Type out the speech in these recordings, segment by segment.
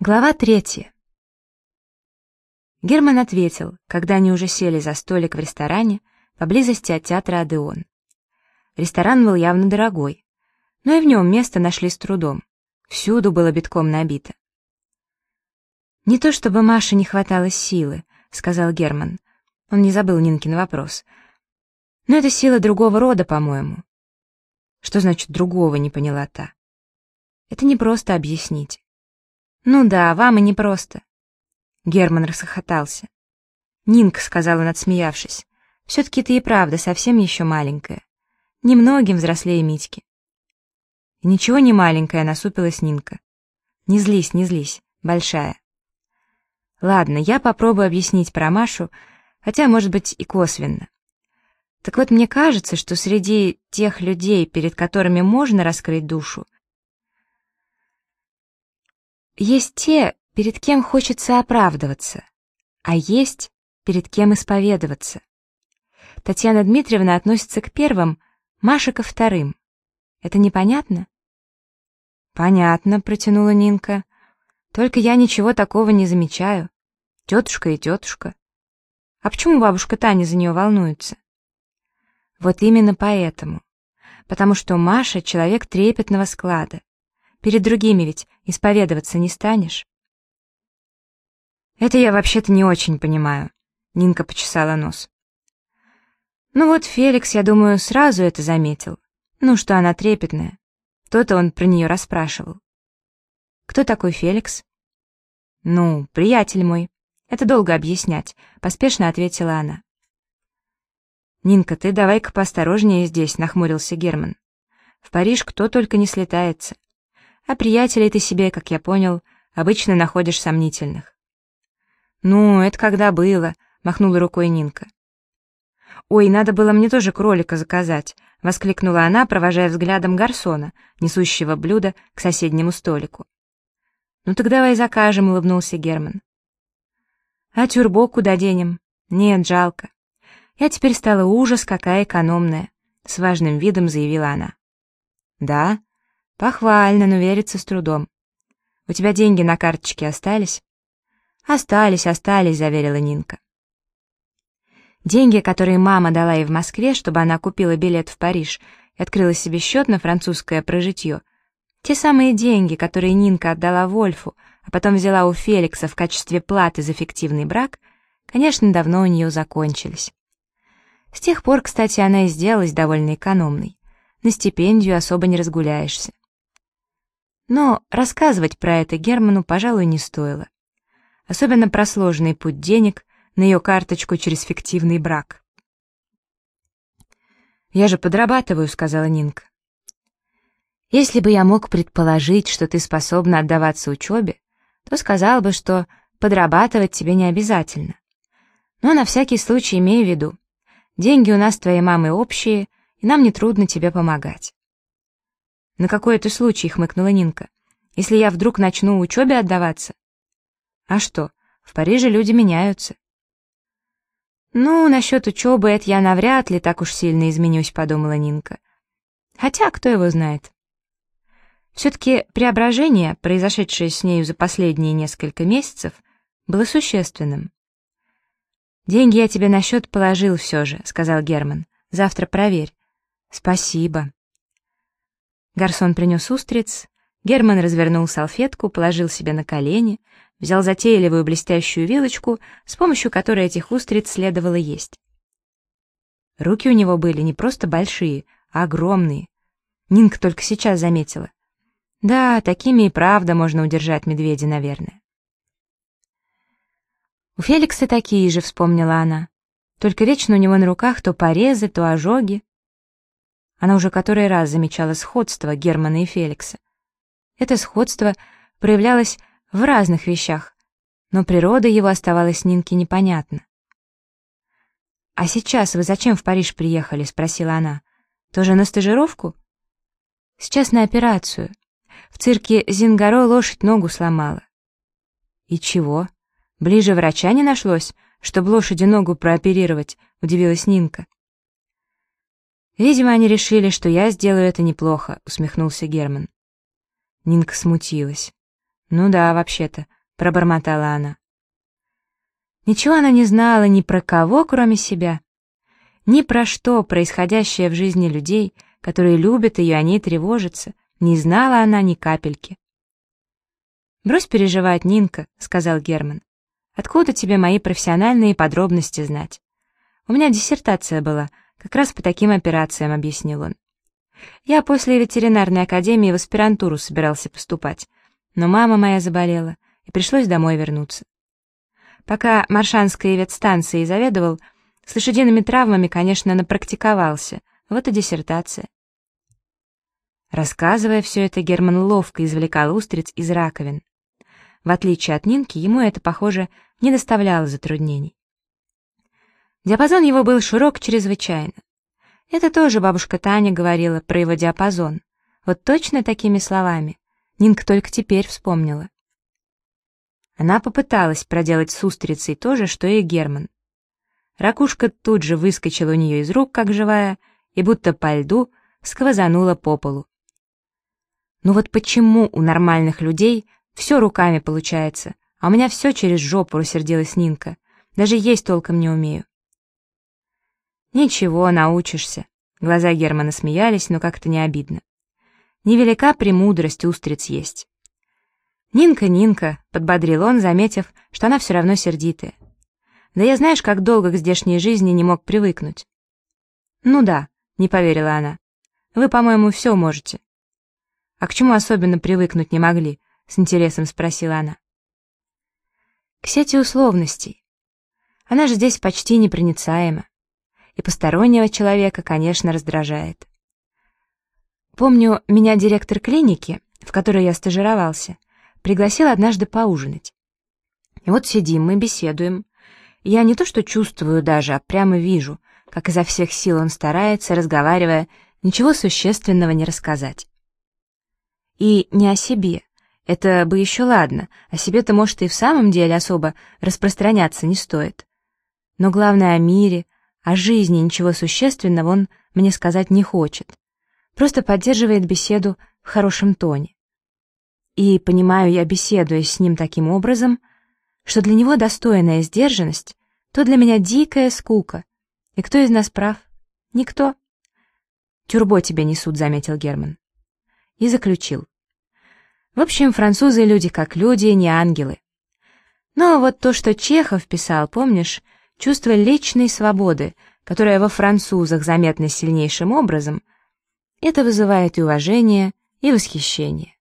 Глава третья. Герман ответил, когда они уже сели за столик в ресторане поблизости от театра «Адеон». Ресторан был явно дорогой, но и в нем место нашли с трудом. Всюду было битком набито. «Не то чтобы Маше не хватало силы», — сказал Герман. Он не забыл Нинкин вопрос. «Но это сила другого рода, по-моему». «Что значит «другого», — не поняла та. «Это не просто объяснить. «Ну да, вам и непросто». Герман расхохотался. «Нинка», — сказала, надсмеявшись, — «все-таки ты и правда совсем еще маленькая. Немногим взрослее Митьки». «Ничего не маленькая», — насупилась Нинка. «Не злись, не злись, большая». «Ладно, я попробую объяснить про Машу, хотя, может быть, и косвенно. Так вот, мне кажется, что среди тех людей, перед которыми можно раскрыть душу, есть те, перед кем хочется оправдываться, а есть, перед кем исповедоваться. Татьяна Дмитриевна относится к первым, Маша ко вторым. Это непонятно? Понятно, протянула Нинка. Только я ничего такого не замечаю. Тетушка и тетушка. А почему бабушка Таня за нее волнуется? Вот именно поэтому. Потому что Маша — человек трепетного склада. Перед другими ведь исповедоваться не станешь. Это я вообще-то не очень понимаю. Нинка почесала нос. Ну вот Феликс, я думаю, сразу это заметил. Ну, что она трепетная. То-то он про нее расспрашивал. Кто такой Феликс? Ну, приятель мой. Это долго объяснять, поспешно ответила она. Нинка, ты давай-ка поосторожнее здесь, нахмурился Герман. В Париж кто только не слетается. А приятелей ты себе, как я понял, обычно находишь сомнительных. «Ну, это когда было», — махнула рукой Нинка. «Ой, надо было мне тоже кролика заказать», — воскликнула она, провожая взглядом гарсона, несущего блюдо к соседнему столику. «Ну так давай закажем», — улыбнулся Герман. «А тюрбо куда денем? Нет, жалко. Я теперь стала ужас, какая экономная», — с важным видом заявила она. «Да? Похвально, но верится с трудом. У тебя деньги на карточке остались? Остались, остались, заверила Нинка. Деньги, которые мама дала ей в Москве, чтобы она купила билет в Париж и открыла себе счет на французское прожитье, те самые деньги, которые Нинка отдала Вольфу, а потом взяла у Феликса в качестве платы за фиктивный брак, конечно, давно у нее закончились. С тех пор, кстати, она и сделалась довольно экономной. На стипендию особо не разгуляешься. Но рассказывать про это Герману, пожалуй, не стоило. Особенно про сложный путь денег на ее карточку через фиктивный брак. «Я же подрабатываю», — сказала Нинка. «Если бы я мог предположить, что ты способна отдаваться учебе, то сказал бы, что подрабатывать тебе не обязательно. Но на всякий случай имею в виду, деньги у нас твоей мамой общие, и нам нетрудно тебе помогать. «На какой это случай?» — хмыкнула Нинка. «Если я вдруг начну учебе отдаваться?» «А что, в Париже люди меняются». «Ну, насчет учебы это я навряд ли так уж сильно изменюсь», — подумала Нинка. «Хотя, кто его знает». Все-таки преображение, произошедшее с нею за последние несколько месяцев, было существенным. «Деньги я тебе на счет положил все же», — сказал Герман. «Завтра проверь». «Спасибо». Гарсон принес устриц, Герман развернул салфетку, положил себе на колени, взял затейливую блестящую вилочку, с помощью которой этих устриц следовало есть. Руки у него были не просто большие, а огромные. Нинка только сейчас заметила. Да, такими и правда можно удержать медведя, наверное. У Феликса такие же, вспомнила она. Только вечно у него на руках то порезы, то ожоги. Она уже который раз замечала сходство Германа и Феликса. Это сходство проявлялось в разных вещах, но природа его оставалась Нинке непонятна. «А сейчас вы зачем в Париж приехали?» — спросила она. «Тоже на стажировку?» «Сейчас на операцию. В цирке Зингаро лошадь ногу сломала». «И чего? Ближе врача не нашлось, чтобы лошади ногу прооперировать?» — удивилась Нинка. «Видимо, они решили, что я сделаю это неплохо», — усмехнулся Герман. Нинка смутилась. «Ну да, вообще-то», — пробормотала она. Ничего она не знала ни про кого, кроме себя, ни про что, происходящее в жизни людей, которые любят ее, о ней тревожатся, не знала она ни капельки. «Брось переживать, Нинка», — сказал Герман. «Откуда тебе мои профессиональные подробности знать? У меня диссертация была, как раз по таким операциям», — объяснил он. «Я после ветеринарной академии в аспирантуру собирался поступать, но мама моя заболела, и пришлось домой вернуться. Пока Маршанской ветстанцией заведовал, с лошадиными травмами, конечно, напрактиковался, вот и диссертация. Рассказывая все это, Герман ловко извлекал устриц из раковин. В отличие от Нинки, ему это, похоже, не доставляло затруднений. Диапазон его был широк чрезвычайно. Это тоже бабушка Таня говорила про его диапазон. Вот точно такими словами. Нинка только теперь вспомнила. Она попыталась проделать с устрицей то же, что и Герман. Ракушка тут же выскочила у нее из рук, как живая, и будто по льду сквозанула по полу. Ну вот почему у нормальных людей все руками получается, а у меня все через жопу, рассердилась Нинка. Даже есть толком не умею. Ничего, научишься. Глаза Германа смеялись, но как-то не обидно. Невелика премудрость устриц есть. «Нинка, Нинка», — подбодрил он, заметив, что она все равно сердитая. «Да я знаешь, как долго к здешней жизни не мог привыкнуть». «Ну да», — не поверила она. «Вы, по-моему, все можете». «А к чему особенно привыкнуть не могли?» — с интересом спросила она. «К сети условностей. Она же здесь почти непроницаема. И постороннего человека, конечно, раздражает. Помню, меня директор клиники, в которой я стажировался, пригласил однажды поужинать. И вот сидим мы, беседуем. Я не то что чувствую даже, а прямо вижу, как изо всех сил он старается, разговаривая, ничего существенного не рассказать. И не о себе. Это бы еще ладно, о себе-то, может, и в самом деле особо распространяться не стоит. Но главное о мире, о жизни ничего существенного он мне сказать не хочет. Просто поддерживает беседу в хорошем тоне. И понимаю я, беседуя с ним таким образом, что для него достойная сдержанность, то для меня дикая скука. И кто из нас прав? Никто. «Тюрбо тебе несут», — заметил Герман и заключил. В общем, французы люди как люди, не ангелы. Но вот то, что Чехов писал, помнишь, чувство личной свободы, которое во французах заметно сильнейшим образом, это вызывает и уважение, и восхищение.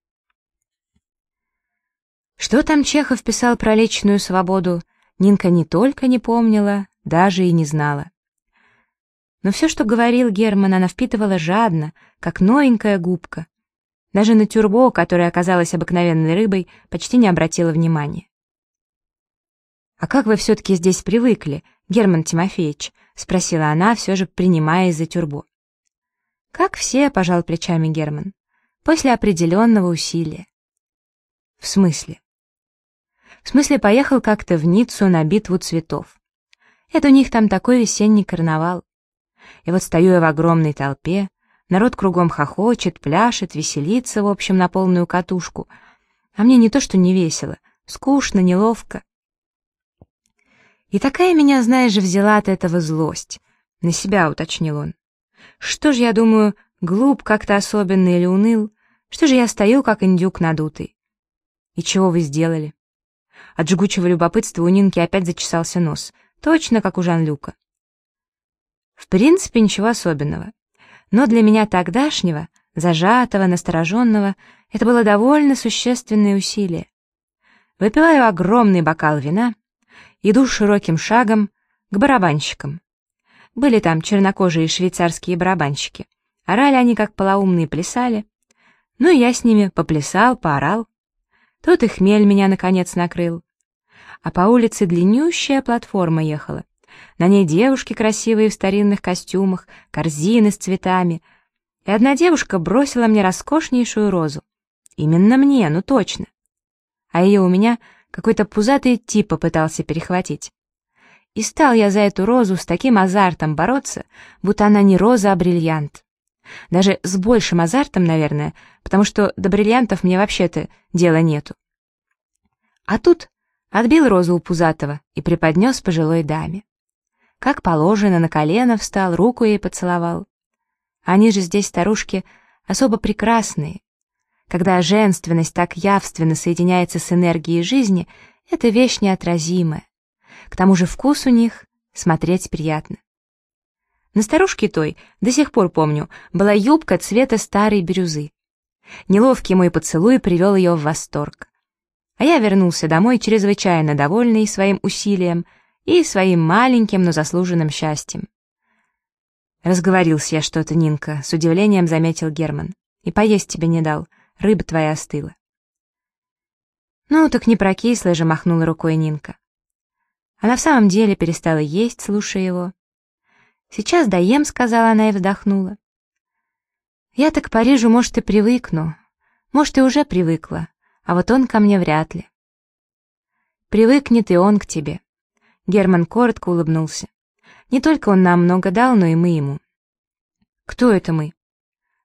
Что там Чехов писал про личную свободу, Нинка не только не помнила, даже и не знала. Но все, что говорил Герман, она впитывала жадно, как новенькая губка, даже на тюрбо, которая оказалась обыкновенной рыбой, почти не обратила внимания. «А как вы все-таки здесь привыкли, Герман Тимофеевич?» — спросила она, все же принимая из-за тюрбо. «Как все», — пожал плечами Герман, — «после определенного усилия». «В смысле?» «В смысле, поехал как-то в Ниццу на битву цветов. Это у них там такой весенний карнавал. И вот стою я в огромной толпе, Народ кругом хохочет, пляшет, веселится, в общем, на полную катушку. А мне не то что не весело, скучно, неловко. И такая меня, знаешь, взяла от этого злость. На себя, уточнил он. Что ж, я думаю, глуп как-то особенно или уныл? Что же я стою, как индюк надутый? И чего вы сделали? От жгучего любопытства у Нинки опять зачесался нос, точно как у Жан-Люка. В принципе, ничего особенного. Но для меня тогдашнего, зажатого, настороженного, это было довольно существенное усилие. Выпиваю огромный бокал вина, иду широким шагом к барабанщикам. Были там чернокожие швейцарские барабанщики. Орали они, как полоумные, плясали. Ну и я с ними поплясал, поорал. Тут и хмель меня, наконец, накрыл. А по улице длиннющая платформа ехала. На ней девушки красивые в старинных костюмах, корзины с цветами. И одна девушка бросила мне роскошнейшую розу. Именно мне, ну точно. А ее у меня какой-то пузатый тип попытался перехватить. И стал я за эту розу с таким азартом бороться, будто она не роза, а бриллиант. Даже с большим азартом, наверное, потому что до бриллиантов мне вообще-то дела нету. А тут отбил розу у Пузатого и преподнес пожилой даме. Как положено, на колено встал, руку ей поцеловал. Они же здесь, старушки, особо прекрасные. Когда женственность так явственно соединяется с энергией жизни, это вещь неотразимая. К тому же вкус у них смотреть приятно. На старушке той, до сих пор помню, была юбка цвета старой бирюзы. Неловкий мой поцелуй привел ее в восторг. А я вернулся домой чрезвычайно довольный своим усилием и своим маленьким, но заслуженным счастьем. Разговорился я что-то, Нинка, с удивлением заметил Герман. И поесть тебе не дал, рыба твоя остыла. Ну, так не прокисла же, махнула рукой Нинка. Она в самом деле перестала есть, слушая его. «Сейчас доем», — сказала она и вздохнула. «Я так к Парижу, может, и привыкну. Может, и уже привыкла, а вот он ко мне вряд ли». «Привыкнет и он к тебе». Герман коротко улыбнулся. «Не только он нам много дал, но и мы ему». «Кто это мы?»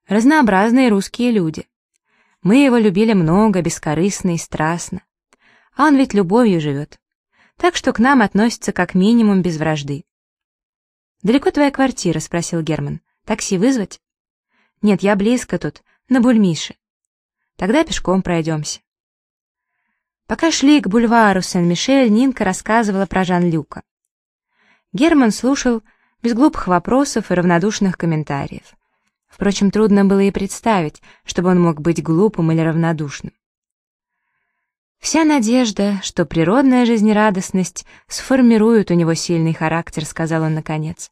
«Разнообразные русские люди. Мы его любили много, бескорыстно и страстно. А он ведь любовью живет так что к нам относятся как минимум без вражды. «Далеко твоя квартира?» — спросил Герман. «Такси вызвать?» «Нет, я близко тут, на Бульмише. Тогда пешком пройдемся». Пока шли к бульвару Сен-Мишель, Нинка рассказывала про Жан-Люка. Герман слушал без глупых вопросов и равнодушных комментариев. Впрочем, трудно было и представить, чтобы он мог быть глупым или равнодушным. Вся надежда, что природная жизнерадостность сформирует у него сильный характер, сказал он наконец.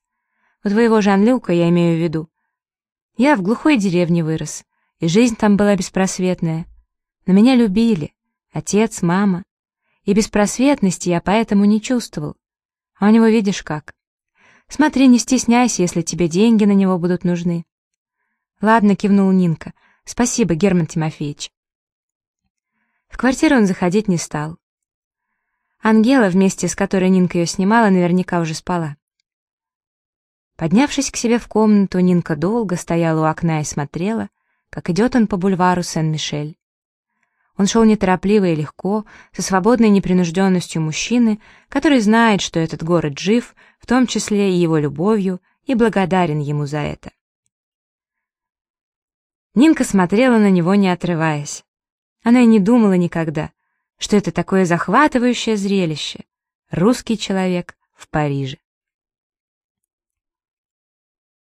У твоего Жан-Люка я имею в виду. Я в глухой деревне вырос, и жизнь там была беспросветная. Но меня любили, отец, мама. И беспросветности я поэтому не чувствовал. А у него видишь как. Смотри, не стесняйся, если тебе деньги на него будут нужны. Ладно, кивнул Нинка. Спасибо, Герман Тимофеевич. В квартиру он заходить не стал. Ангела, вместе с которой Нинка ее снимала, наверняка уже спала. Поднявшись к себе в комнату, Нинка долго стояла у окна и смотрела, как идет он по бульвару Сен-Мишель. Он шел неторопливо и легко, со свободной непринужденностью мужчины, который знает, что этот город жив, в том числе и его любовью, и благодарен ему за это. Нинка смотрела на него, не отрываясь. Она и не думала никогда, что это такое захватывающее зрелище — русский человек в Париже.